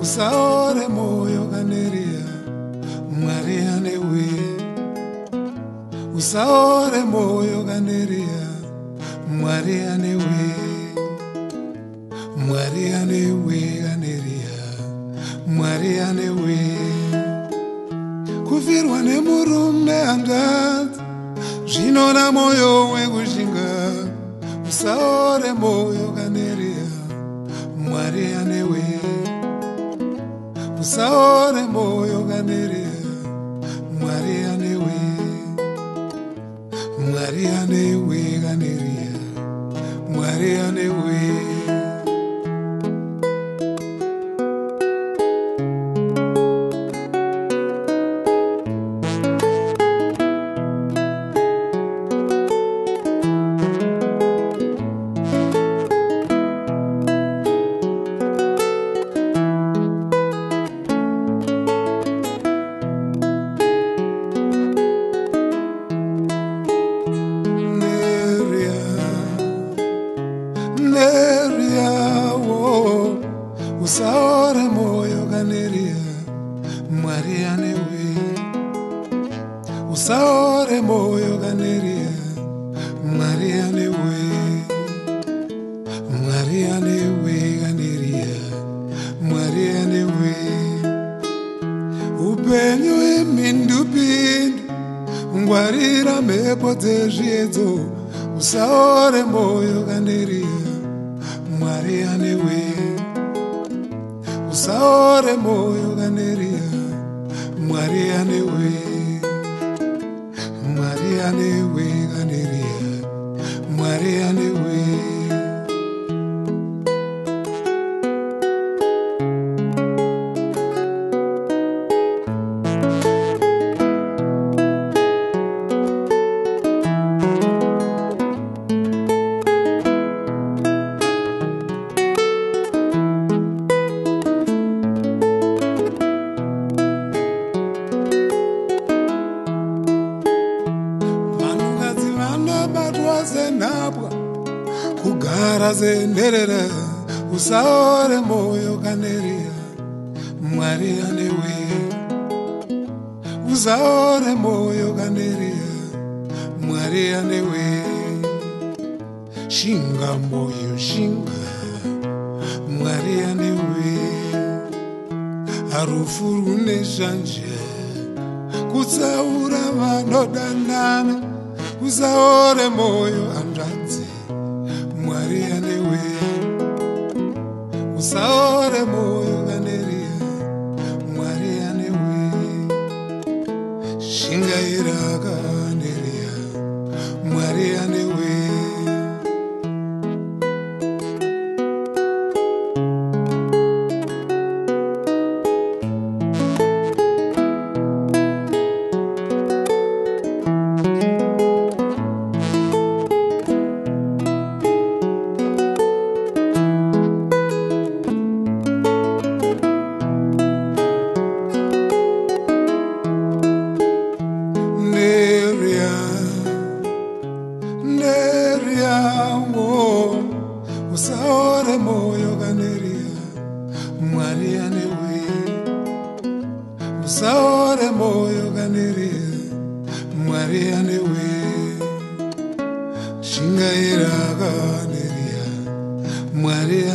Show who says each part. Speaker 1: usaore moyo aneria mwari ane uye usaore moyo aneria mwari ane uye mwari ane uye aneria mwari ane uye kufirwa nemurume anga zvinona moyo wekuzhinga usaore moyo aneria mwari anewe musaone moyo kanere mwari anewe mwari anewe kaneriya mwari anewe usaora moyo kaneriya mwari anewe usaore moyo kaneriya mwari anewe mwari anewe kaneriya mwari anewe upenyu imindupindu ngwarira mhepo dzezviedzo usaore moyo kaneriya mwari anewe zao remoyo ganeria mwari anewe mwari anewe ganeria mwari anewe kuva senhapwa kugara senherera usaore mwoyo kaneriya mwari anewe usaore mwoyo kaneriya mwari anewe shinga mwoyo shinga mwari anewe harufu rune zvanje kutsaura vanodanana uzaore moyo andanze mwari anewe usaore moyo aneria mwari anewe shingairaga yawo usaore moyo kaneriya mwari yanewe usaore moyo kaneriya mwari yanewe shingayira kaneriya mwari ya